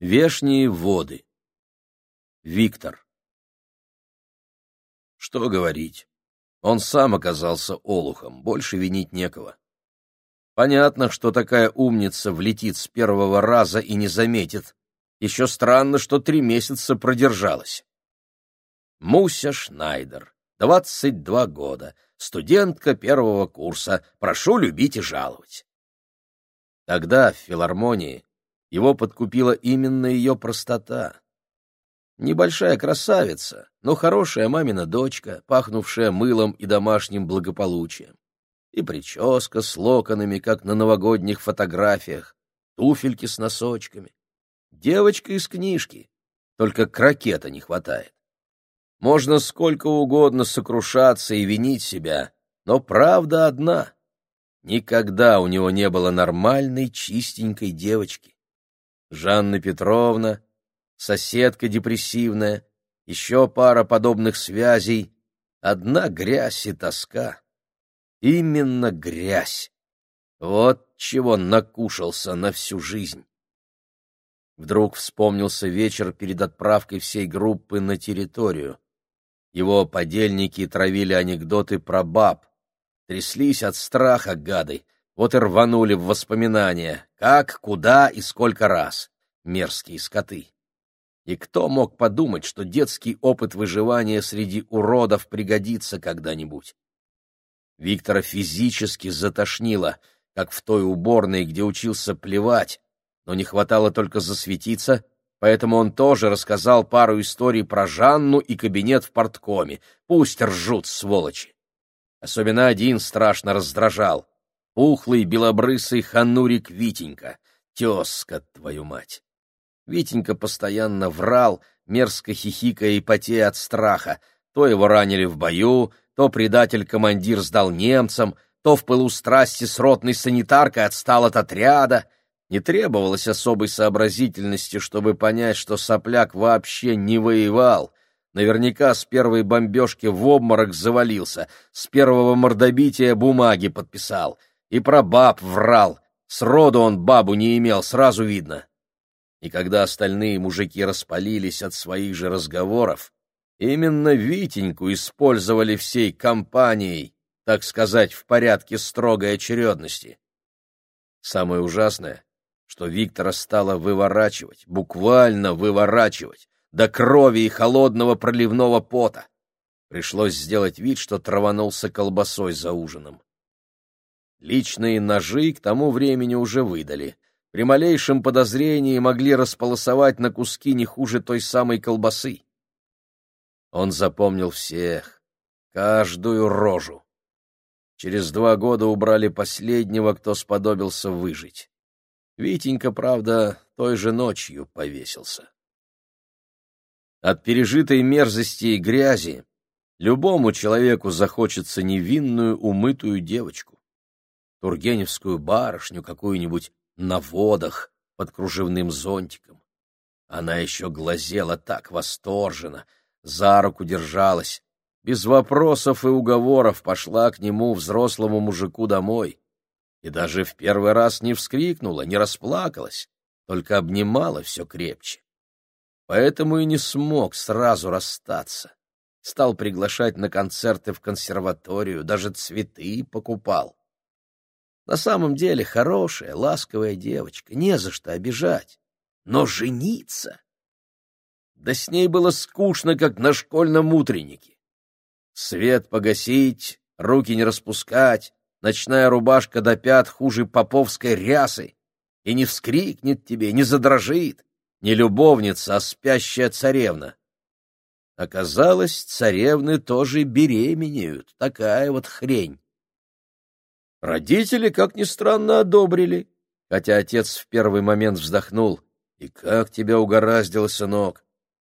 Вешние воды. Виктор. Что говорить? Он сам оказался олухом, больше винить некого. Понятно, что такая умница влетит с первого раза и не заметит. Еще странно, что три месяца продержалась. Муся Шнайдер, 22 года, студентка первого курса, прошу любить и жаловать. Тогда в филармонии его подкупила именно ее простота. Небольшая красавица, но хорошая мамина дочка, пахнувшая мылом и домашним благополучием. И прическа с локонами, как на новогодних фотографиях, туфельки с носочками. Девочка из книжки, только крокета не хватает. Можно сколько угодно сокрушаться и винить себя, но правда одна. Никогда у него не было нормальной, чистенькой девочки. Жанна Петровна, соседка депрессивная, еще пара подобных связей, одна грязь и тоска. Именно грязь. Вот чего накушался на всю жизнь. Вдруг вспомнился вечер перед отправкой всей группы на территорию. Его подельники травили анекдоты про баб. Тряслись от страха гады, вот и рванули в воспоминания, как, куда и сколько раз. Мерзкие скоты. И кто мог подумать, что детский опыт выживания среди уродов пригодится когда-нибудь? Виктора физически затошнило, как в той уборной, где учился плевать, но не хватало только засветиться, поэтому он тоже рассказал пару историй про Жанну и кабинет в порткоме. Пусть ржут, сволочи. Особенно один страшно раздражал пухлый белобрысый ханурик Витенька, тезка, твою мать. Витенька постоянно врал, мерзко хихикая и потея от страха. То его ранили в бою, то предатель-командир сдал немцам, то в пылу страсти с ротной санитаркой отстал от отряда. Не требовалось особой сообразительности, чтобы понять, что сопляк вообще не воевал. Наверняка с первой бомбежки в обморок завалился, с первого мордобития бумаги подписал — и про баб врал. Сроду он бабу не имел, сразу видно. И когда остальные мужики распалились от своих же разговоров, именно Витеньку использовали всей компанией, так сказать, в порядке строгой очередности. Самое ужасное, что Виктора стало выворачивать, буквально выворачивать, до крови и холодного проливного пота. Пришлось сделать вид, что траванулся колбасой за ужином. Личные ножи к тому времени уже выдали. При малейшем подозрении могли располосовать на куски не хуже той самой колбасы. Он запомнил всех, каждую рожу. Через два года убрали последнего, кто сподобился выжить. Витенька, правда, той же ночью повесился. От пережитой мерзости и грязи любому человеку захочется невинную умытую девочку. Тургеневскую барышню какую-нибудь на водах под кружевным зонтиком. Она еще глазела так восторженно, за руку держалась, без вопросов и уговоров пошла к нему, взрослому мужику, домой. И даже в первый раз не вскрикнула, не расплакалась, только обнимала все крепче. Поэтому и не смог сразу расстаться. Стал приглашать на концерты в консерваторию, даже цветы покупал. На самом деле хорошая, ласковая девочка, не за что обижать. Но жениться... Да с ней было скучно, как на школьном утреннике. Свет погасить, руки не распускать, ночная рубашка до пят хуже поповской рясы, и не вскрикнет тебе, не задрожит, не любовница, а спящая царевна. Оказалось, царевны тоже беременеют, такая вот хрень. Родители, как ни странно, одобрили, хотя отец в первый момент вздохнул. «И как тебя угораздило, сынок?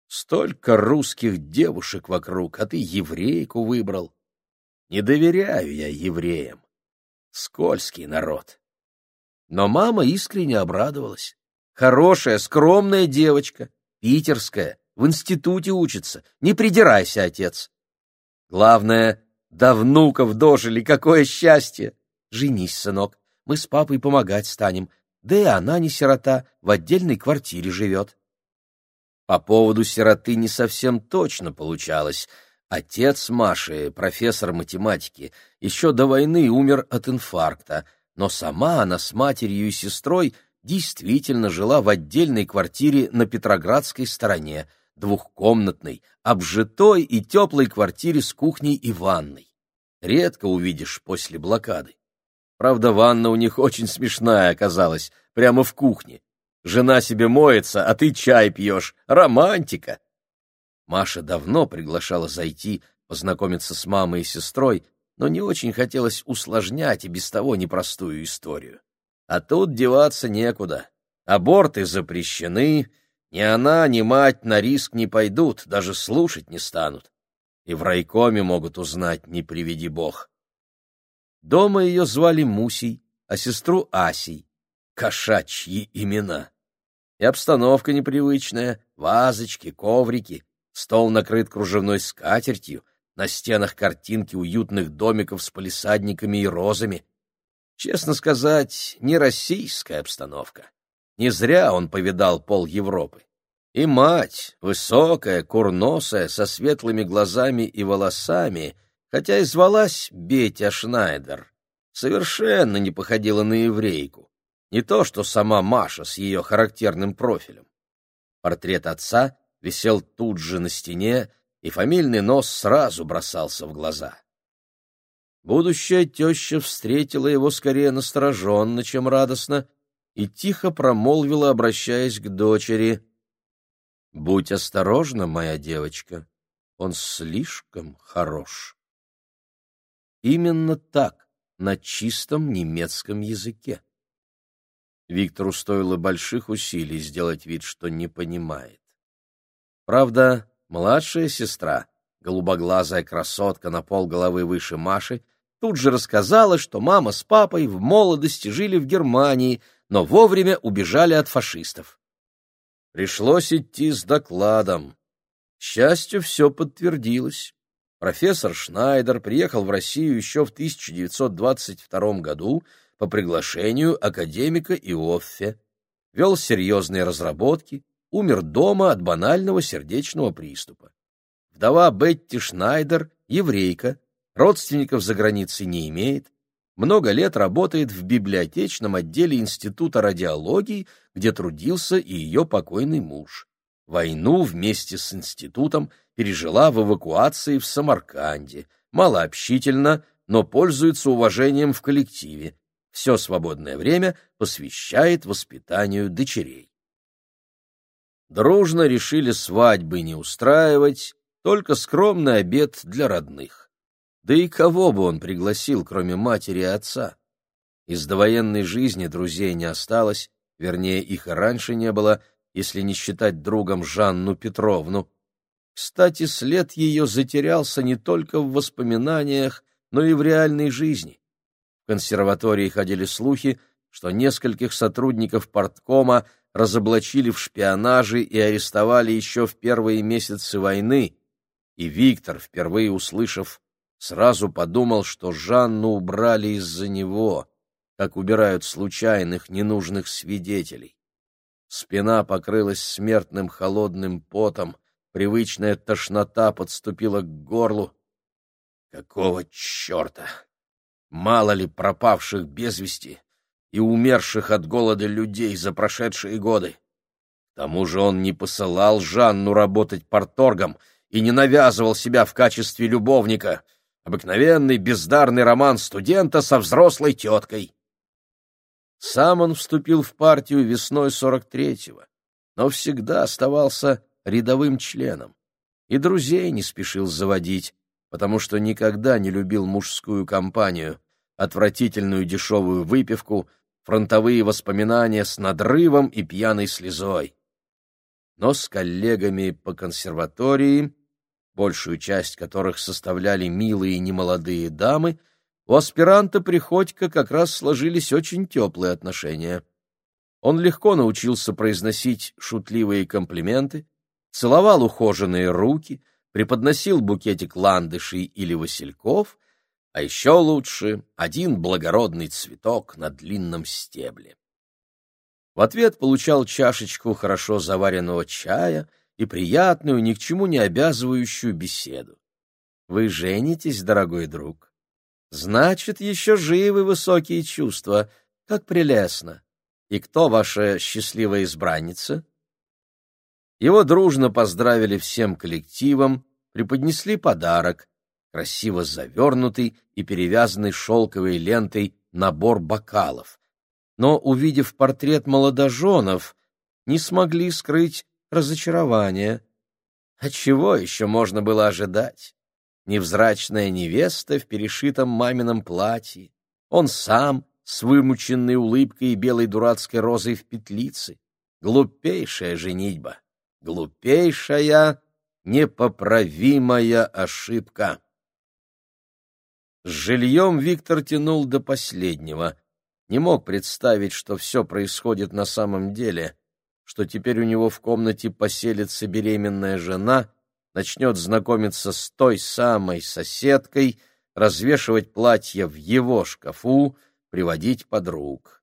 Столько русских девушек вокруг, а ты еврейку выбрал. Не доверяю я евреям. Скользкий народ». Но мама искренне обрадовалась. Хорошая, скромная девочка, питерская, в институте учится. Не придирайся, отец. Главное, до внуков дожили, какое счастье! Женись, сынок, мы с папой помогать станем. да и она не сирота, в отдельной квартире живет. По поводу сироты не совсем точно получалось. Отец Маши, профессор математики, еще до войны умер от инфаркта, но сама она с матерью и сестрой действительно жила в отдельной квартире на Петроградской стороне, двухкомнатной, обжитой и теплой квартире с кухней и ванной. Редко увидишь после блокады. Правда, ванна у них очень смешная оказалась, прямо в кухне. Жена себе моется, а ты чай пьешь. Романтика! Маша давно приглашала зайти, познакомиться с мамой и сестрой, но не очень хотелось усложнять и без того непростую историю. А тут деваться некуда. Аборты запрещены, ни она, ни мать на риск не пойдут, даже слушать не станут. И в райкоме могут узнать, не приведи бог. Дома ее звали Мусей, а сестру Асей. Кошачьи имена. И обстановка непривычная, вазочки, коврики, стол накрыт кружевной скатертью, на стенах картинки уютных домиков с палисадниками и розами. Честно сказать, не российская обстановка. Не зря он повидал пол Европы. И мать, высокая, курносая, со светлыми глазами и волосами — хотя и звалась Бетя Шнайдер, совершенно не походила на еврейку, не то что сама Маша с ее характерным профилем. Портрет отца висел тут же на стене, и фамильный нос сразу бросался в глаза. Будущая теща встретила его скорее настороженно, чем радостно, и тихо промолвила, обращаясь к дочери. — Будь осторожна, моя девочка, он слишком хорош. Именно так, на чистом немецком языке. Виктору стоило больших усилий сделать вид, что не понимает. Правда, младшая сестра, голубоглазая красотка на пол головы выше Маши, тут же рассказала, что мама с папой в молодости жили в Германии, но вовремя убежали от фашистов. Пришлось идти с докладом. К счастью, все подтвердилось. Профессор Шнайдер приехал в Россию еще в 1922 году по приглашению академика Иоффе, вел серьезные разработки, умер дома от банального сердечного приступа. Вдова Бетти Шнайдер — еврейка, родственников за границей не имеет, много лет работает в библиотечном отделе Института радиологии, где трудился и ее покойный муж. Войну вместе с институтом пережила в эвакуации в Самарканде, малообщительно, но пользуется уважением в коллективе. Все свободное время посвящает воспитанию дочерей. Дружно решили свадьбы не устраивать, только скромный обед для родных. Да и кого бы он пригласил, кроме матери и отца? Из довоенной жизни друзей не осталось, вернее, их и раньше не было, если не считать другом Жанну Петровну. Кстати, след ее затерялся не только в воспоминаниях, но и в реальной жизни. В консерватории ходили слухи, что нескольких сотрудников порткома разоблачили в шпионаже и арестовали еще в первые месяцы войны, и Виктор, впервые услышав, сразу подумал, что Жанну убрали из-за него, как убирают случайных ненужных свидетелей. Спина покрылась смертным холодным потом, привычная тошнота подступила к горлу. Какого черта? Мало ли пропавших без вести и умерших от голода людей за прошедшие годы. К тому же он не посылал Жанну работать порторгом и не навязывал себя в качестве любовника. Обыкновенный бездарный роман студента со взрослой теткой. Сам он вступил в партию весной 43-го, но всегда оставался рядовым членом. И друзей не спешил заводить, потому что никогда не любил мужскую компанию, отвратительную дешевую выпивку, фронтовые воспоминания с надрывом и пьяной слезой. Но с коллегами по консерватории, большую часть которых составляли милые немолодые дамы, у аспиранта Приходько как раз сложились очень теплые отношения. Он легко научился произносить шутливые комплименты, целовал ухоженные руки, преподносил букетик ландышей или васильков, а еще лучше один благородный цветок на длинном стебле. В ответ получал чашечку хорошо заваренного чая и приятную, ни к чему не обязывающую беседу. «Вы женитесь, дорогой друг? Значит, еще живы высокие чувства. Как прелестно! И кто ваша счастливая избранница?» Его дружно поздравили всем коллективом, преподнесли подарок, красиво завернутый и перевязанный шелковой лентой набор бокалов. Но, увидев портрет молодоженов, не смогли скрыть разочарование. А чего еще можно было ожидать? Невзрачная невеста в перешитом мамином платье, он сам с вымученной улыбкой и белой дурацкой розой в петлице. Глупейшая женитьба глупейшая, непоправимая ошибка. С жильем Виктор тянул до последнего. Не мог представить, что все происходит на самом деле, что теперь у него в комнате поселится беременная жена, начнет знакомиться с той самой соседкой, развешивать платья в его шкафу, приводить подруг.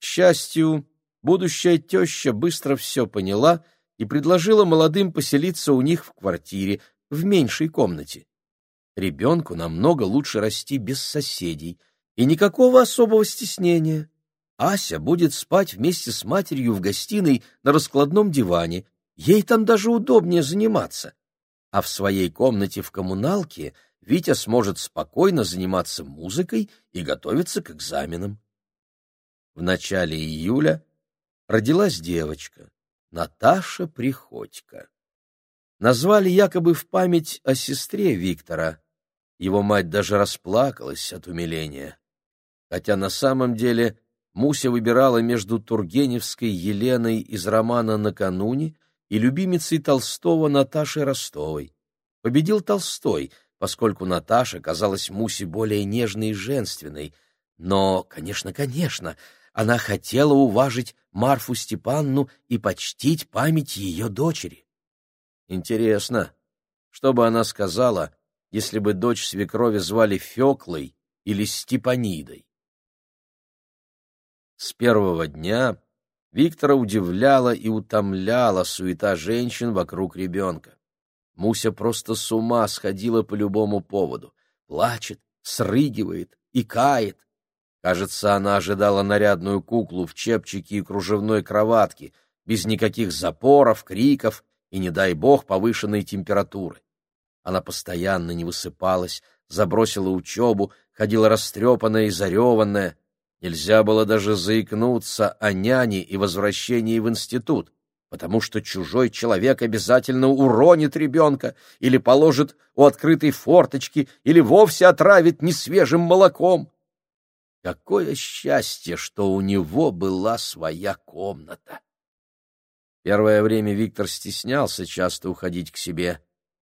К счастью, будущая теща быстро все поняла и предложила молодым поселиться у них в квартире, в меньшей комнате. Ребенку намного лучше расти без соседей, и никакого особого стеснения. Ася будет спать вместе с матерью в гостиной на раскладном диване, ей там даже удобнее заниматься. А в своей комнате в коммуналке Витя сможет спокойно заниматься музыкой и готовиться к экзаменам. В начале июля родилась девочка. Наташа Приходько. Назвали якобы в память о сестре Виктора. Его мать даже расплакалась от умиления. Хотя на самом деле Муся выбирала между Тургеневской Еленой из романа «Накануне» и любимицей Толстого Наташей Ростовой. Победил Толстой, поскольку Наташа казалась Мусе более нежной и женственной. Но, конечно, конечно, она хотела уважить Марфу Степанну и почтить память ее дочери. Интересно, что бы она сказала, если бы дочь свекрови звали Феклой или Степанидой? С первого дня Виктора удивляла и утомляла суета женщин вокруг ребенка. Муся просто с ума сходила по любому поводу. Плачет, срыгивает, икает, Кажется, она ожидала нарядную куклу в чепчике и кружевной кроватке, без никаких запоров, криков и, не дай бог, повышенной температуры. Она постоянно не высыпалась, забросила учебу, ходила растрепанная и зареванная. Нельзя было даже заикнуться о няне и возвращении в институт, потому что чужой человек обязательно уронит ребенка или положит у открытой форточки или вовсе отравит несвежим молоком. Какое счастье, что у него была своя комната! Первое время Виктор стеснялся часто уходить к себе,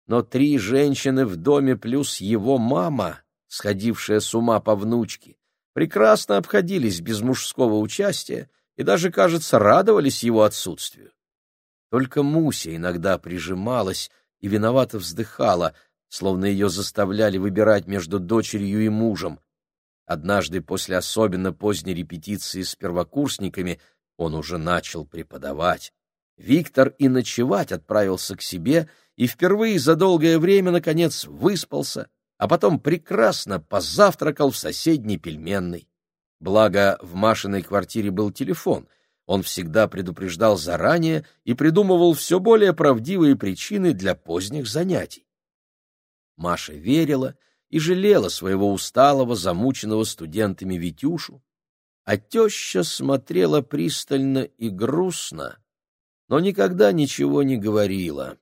но три женщины в доме плюс его мама, сходившая с ума по внучке, прекрасно обходились без мужского участия и даже, кажется, радовались его отсутствию. Только Муся иногда прижималась и виновато вздыхала, словно ее заставляли выбирать между дочерью и мужем, Однажды после особенно поздней репетиции с первокурсниками он уже начал преподавать. Виктор и ночевать отправился к себе и впервые за долгое время, наконец, выспался, а потом прекрасно позавтракал в соседней пельменной. Благо, в Машиной квартире был телефон. Он всегда предупреждал заранее и придумывал все более правдивые причины для поздних занятий. Маша верила и жалела своего усталого, замученного студентами Витюшу, а теща смотрела пристально и грустно, но никогда ничего не говорила.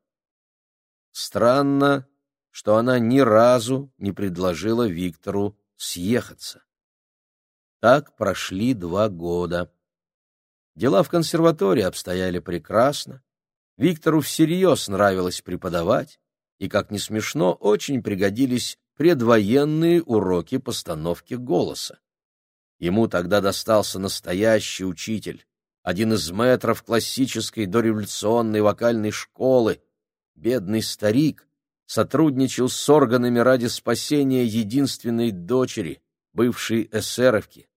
Странно, что она ни разу не предложила Виктору съехаться. Так прошли два года. Дела в консерватории обстояли прекрасно. Виктору всерьез нравилось преподавать, и, как ни смешно, очень пригодились предвоенные уроки постановки голоса. Ему тогда достался настоящий учитель, один из метров классической дореволюционной вокальной школы, бедный старик, сотрудничал с органами ради спасения единственной дочери, бывшей эсеровки.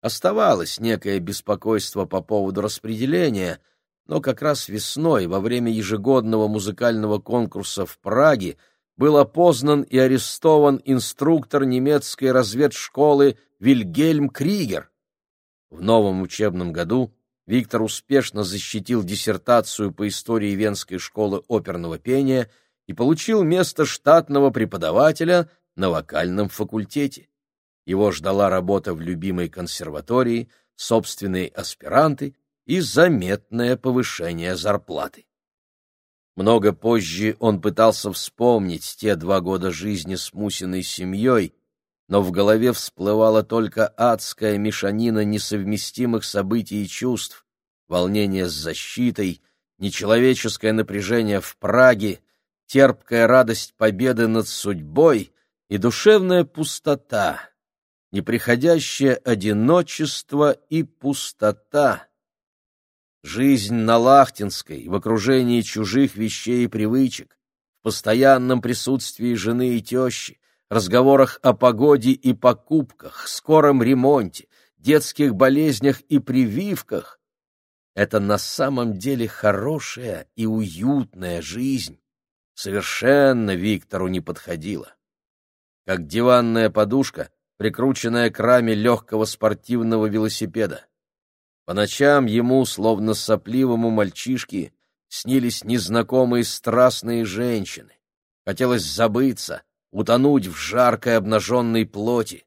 Оставалось некое беспокойство по поводу распределения, но как раз весной, во время ежегодного музыкального конкурса в Праге, был опознан и арестован инструктор немецкой разведшколы Вильгельм Кригер. В новом учебном году Виктор успешно защитил диссертацию по истории Венской школы оперного пения и получил место штатного преподавателя на вокальном факультете. Его ждала работа в любимой консерватории, собственные аспиранты и заметное повышение зарплаты. Много позже он пытался вспомнить те два года жизни с Мусиной семьей, но в голове всплывала только адская мешанина несовместимых событий и чувств, волнение с защитой, нечеловеческое напряжение в Праге, терпкая радость победы над судьбой и душевная пустота, неприходящее одиночество и пустота. Жизнь на Лахтинской, в окружении чужих вещей и привычек, в постоянном присутствии жены и тещи, разговорах о погоде и покупках, скором ремонте, детских болезнях и прививках — это на самом деле хорошая и уютная жизнь. Совершенно Виктору не подходила. Как диванная подушка, прикрученная к раме легкого спортивного велосипеда. По ночам ему, словно сопливому мальчишке, снились незнакомые страстные женщины. Хотелось забыться, утонуть в жаркой обнаженной плоти.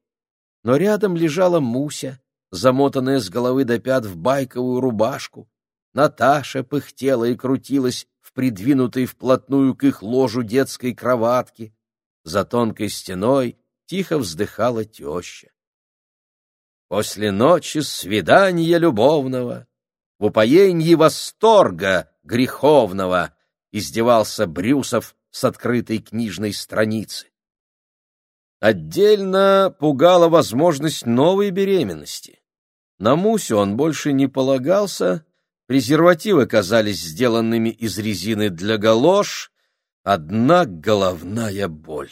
Но рядом лежала Муся, замотанная с головы до пят в байковую рубашку. Наташа пыхтела и крутилась в придвинутой вплотную к их ложу детской кроватке. За тонкой стеной тихо вздыхала теща. После ночи свидания любовного, в упоенье восторга греховного, издевался Брюсов с открытой книжной страницы. Отдельно пугала возможность новой беременности. На Мусю он больше не полагался, презервативы казались сделанными из резины для галош, одна головная боль.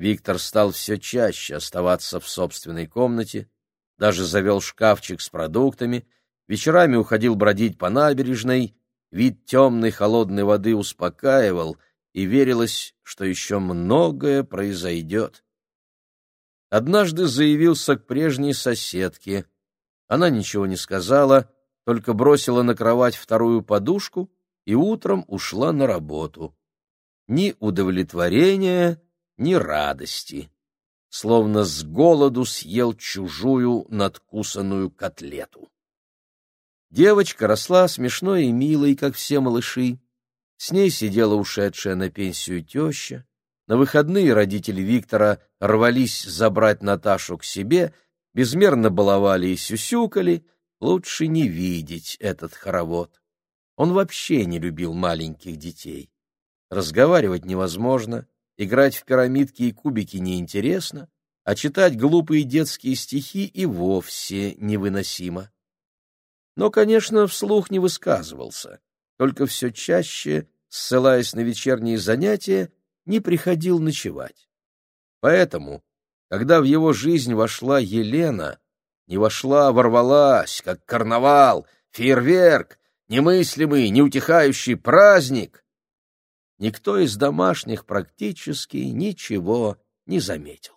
Виктор стал все чаще оставаться в собственной комнате, даже завел шкафчик с продуктами, вечерами уходил бродить по набережной, вид темной холодной воды успокаивал, и верилось, что еще многое произойдет. Однажды заявился к прежней соседке. Она ничего не сказала, только бросила на кровать вторую подушку и утром ушла на работу. Ни удовлетворения, ни радости, словно с голоду съел чужую надкусанную котлету. Девочка росла смешной и милой, как все малыши. С ней сидела ушедшая на пенсию теща. На выходные родители Виктора рвались забрать Наташу к себе, безмерно баловали и сюсюкали, лучше не видеть этот хоровод. Он вообще не любил маленьких детей. Разговаривать невозможно, Играть в пирамидки и кубики неинтересно, а читать глупые детские стихи и вовсе невыносимо. Но, конечно, вслух не высказывался, только все чаще, ссылаясь на вечерние занятия, не приходил ночевать. Поэтому, когда в его жизнь вошла Елена, не вошла, а ворвалась, как карнавал, фейерверк, немыслимый, неутихающий праздник, никто из домашних практически ничего не заметил.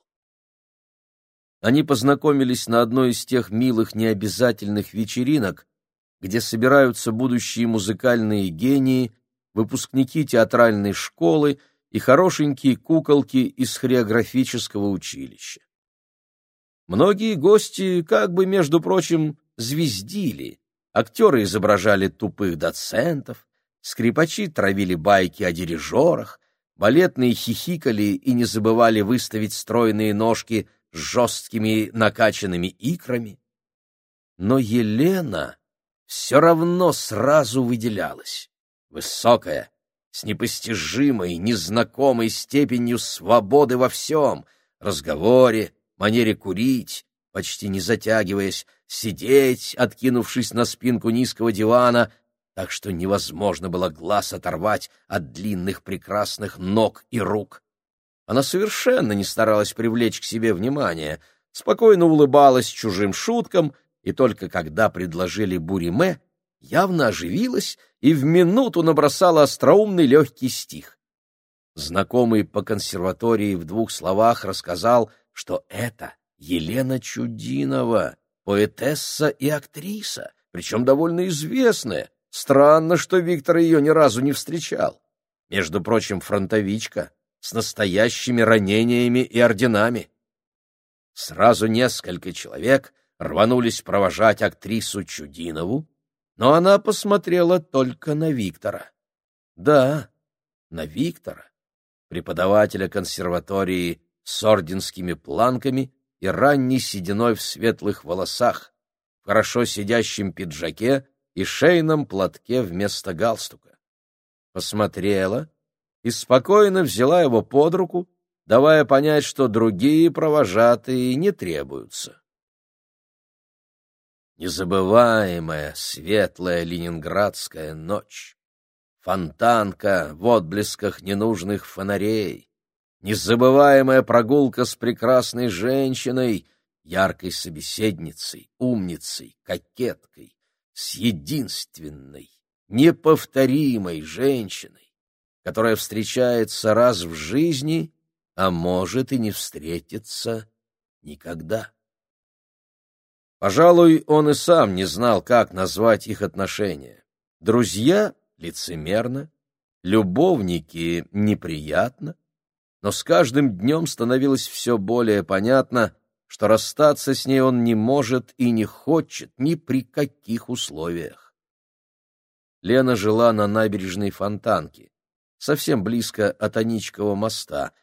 Они познакомились на одной из тех милых необязательных вечеринок, где собираются будущие музыкальные гении, выпускники театральной школы и хорошенькие куколки из хореографического училища. Многие гости, как бы, между прочим, звездили. Актеры изображали тупых доцентов, Скрипачи травили байки о дирижерах, балетные хихикали и не забывали выставить стройные ножки с жесткими накачанными икрами. Но Елена все равно сразу выделялась. Высокая, с непостижимой, незнакомой степенью свободы во всем — разговоре, манере курить, почти не затягиваясь, сидеть, откинувшись на спинку низкого дивана, так что невозможно было глаз оторвать от длинных прекрасных ног и рук. Она совершенно не старалась привлечь к себе внимание, спокойно улыбалась чужим шуткам, и только когда предложили буриме, явно оживилась и в минуту набросала остроумный легкий стих. Знакомый по консерватории в двух словах рассказал, что это Елена Чудинова, поэтесса и актриса, причем довольно известная. Странно, что Виктор ее ни разу не встречал. Между прочим, фронтовичка с настоящими ранениями и орденами. Сразу несколько человек рванулись провожать актрису Чудинову, но она посмотрела только на Виктора. Да, на Виктора, преподавателя консерватории с орденскими планками и ранней сединой в светлых волосах, в хорошо сидящем пиджаке и шейном платке вместо галстука. Посмотрела и спокойно взяла его под руку, давая понять, что другие провожатые не требуются. Незабываемая светлая ленинградская ночь, фонтанка в отблесках ненужных фонарей, незабываемая прогулка с прекрасной женщиной, яркой собеседницей, умницей, кокеткой, с единственной, неповторимой женщиной, которая встречается раз в жизни, а может и не встретиться никогда. Пожалуй, он и сам не знал, как назвать их отношения. Друзья — лицемерно, любовники — неприятно, но с каждым днем становилось все более понятно, что расстаться с ней он не может и не хочет ни при каких условиях. Лена жила на набережной Фонтанки, совсем близко от Аничкова моста,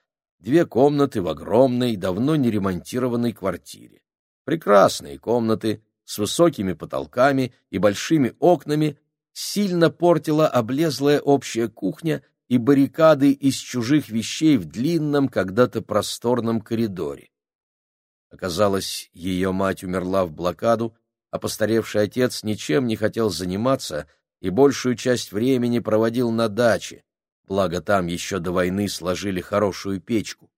две комнаты в огромной, давно не ремонтированной квартире. Прекрасные комнаты с высокими потолками и большими окнами сильно портила облезлая общая кухня и баррикады из чужих вещей в длинном, когда-то просторном коридоре. Оказалось, ее мать умерла в блокаду, а постаревший отец ничем не хотел заниматься и большую часть времени проводил на даче, благо там еще до войны сложили хорошую печку.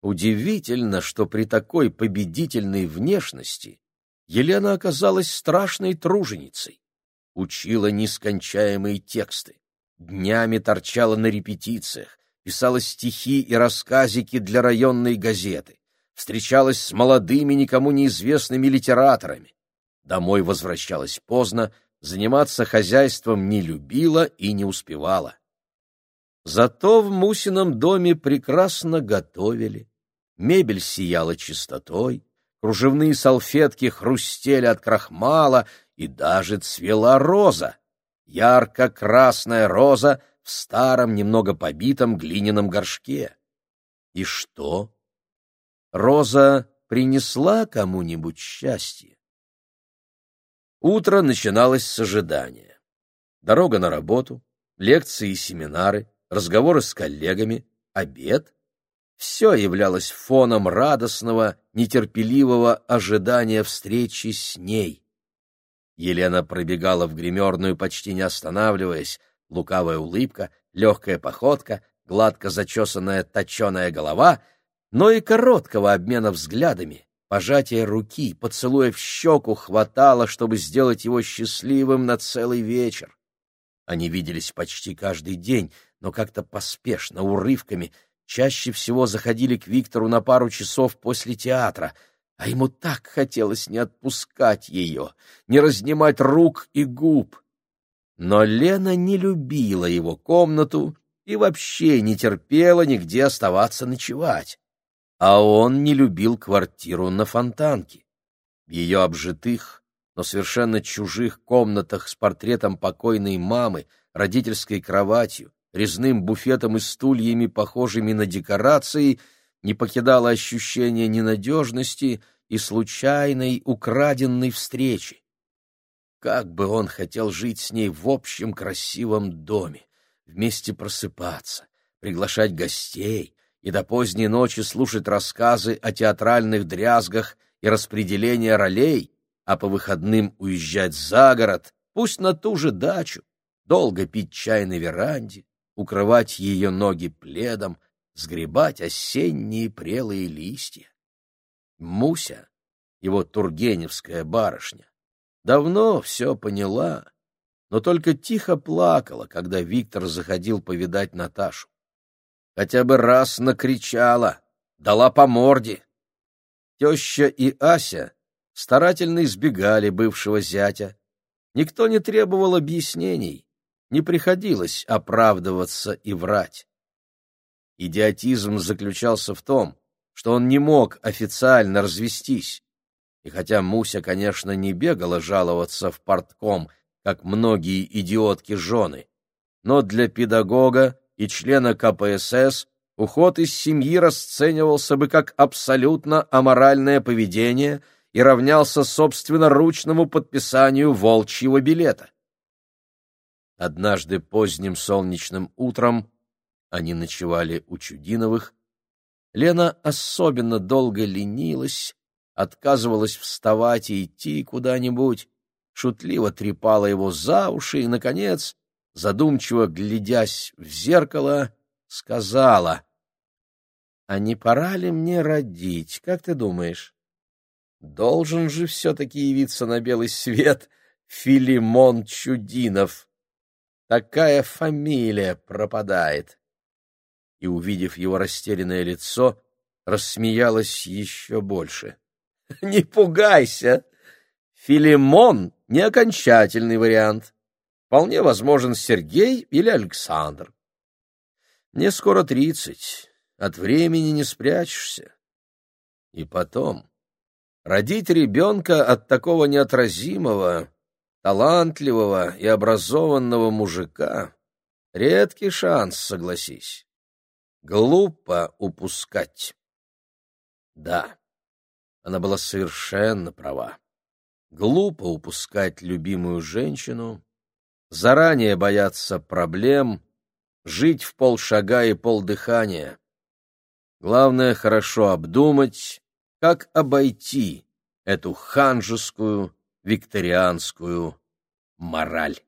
Удивительно, что при такой победительной внешности Елена оказалась страшной труженицей. Учила нескончаемые тексты, Днями торчала на репетициях, писала стихи и рассказики для районной газеты, встречалась с молодыми, никому неизвестными литераторами. Домой возвращалась поздно, заниматься хозяйством не любила и не успевала. Зато в Мусином доме прекрасно готовили, мебель сияла чистотой, кружевные салфетки хрустели от крахмала и даже цвела роза ярко-красная роза в старом, немного побитом глиняном горшке. И что? Роза принесла кому-нибудь счастье? Утро начиналось с ожидания. Дорога на работу, лекции и семинары, разговоры с коллегами, обед — все являлось фоном радостного, нетерпеливого ожидания встречи с ней. Елена пробегала в гримерную, почти не останавливаясь, лукавая улыбка, легкая походка, гладко зачесанная точеная голова, но и короткого обмена взглядами, пожатия руки, поцелуя в щеку хватало, чтобы сделать его счастливым на целый вечер. Они виделись почти каждый день, но как-то поспешно, урывками, чаще всего заходили к Виктору на пару часов после театра — а ему так хотелось не отпускать ее, не разнимать рук и губ. Но Лена не любила его комнату и вообще не терпела нигде оставаться ночевать. А он не любил квартиру на Фонтанке. В ее обжитых, но совершенно чужих комнатах с портретом покойной мамы, родительской кроватью, резным буфетом и стульями, похожими на декорации — не покидало ощущение ненадежности и случайной украденной встречи. Как бы он хотел жить с ней в общем красивом доме, вместе просыпаться, приглашать гостей и до поздней ночи слушать рассказы о театральных дрязгах и распределении ролей, а по выходным уезжать за город, пусть на ту же дачу, долго пить чай на веранде, укрывать ее ноги пледом, сгребать осенние прелые листья. Муся, его тургеневская барышня, давно все поняла, но только тихо плакала, когда Виктор заходил повидать Наташу. Хотя бы раз накричала, дала по морде. Теща и Ася старательно избегали бывшего зятя. Никто не требовал объяснений, не приходилось оправдываться и врать. Идиотизм заключался в том, что он не мог официально развестись. И хотя Муся, конечно, не бегала жаловаться в портком, как многие идиотки-жены, но для педагога и члена КПСС уход из семьи расценивался бы как абсолютно аморальное поведение и равнялся собственноручному подписанию волчьего билета. Однажды поздним солнечным утром они ночевали у Чудиновых. Лена особенно долго ленилась, отказывалась вставать и идти куда-нибудь, шутливо трепала его за уши и, наконец, задумчиво глядясь в зеркало, сказала, «А не пора ли мне родить, как ты думаешь? Должен же все-таки явиться на белый свет Филимон Чудинов. Такая фамилия пропадает» и, увидев его растерянное лицо, рассмеялась еще больше. — Не пугайся! Филимон — не окончательный вариант. Вполне возможен Сергей или Александр. Мне скоро тридцать, от времени не спрячешься. И потом, родить ребенка от такого неотразимого, талантливого и образованного мужика — редкий шанс, согласись. Глупо упускать. Да, она была совершенно права. Глупо упускать любимую женщину, заранее бояться проблем, жить в полшага и полдыхания. Главное хорошо обдумать, как обойти эту ханжескую викторианскую мораль.